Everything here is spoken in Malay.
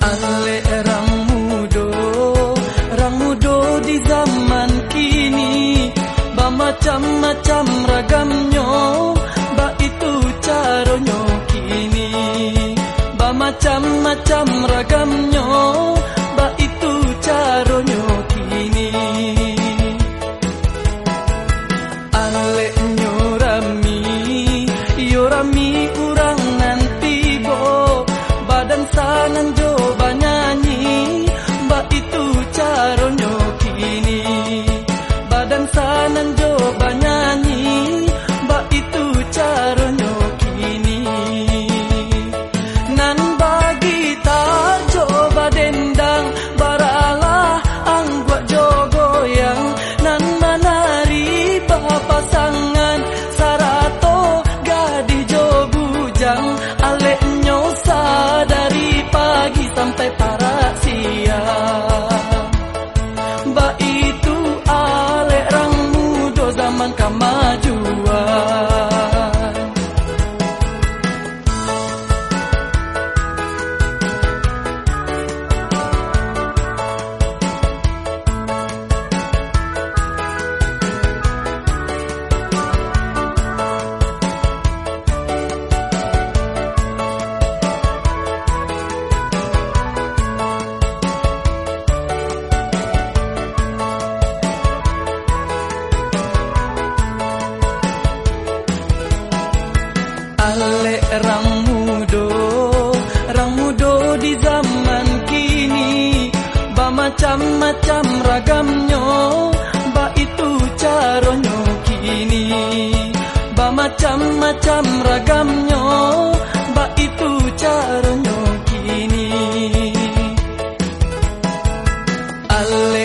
Ale rang mudo Rang mudo di zaman kini. Ba macam-macam ragamnyo Ba itu caronyo kini. Ba macam-macam ragamnyo Ba itu caronyo kini. Ale nyorami Yorami urang nanti bo. Badan sanang sampai para siang ba itu alek rang mudo zaman kemajuan Ale rang mudo Rang mudo di zaman kini. Ba macam-macam ragamnya Ba itu caronyo kini. Ba macam-macam ragamnya Ba itu caronyo kini. Ale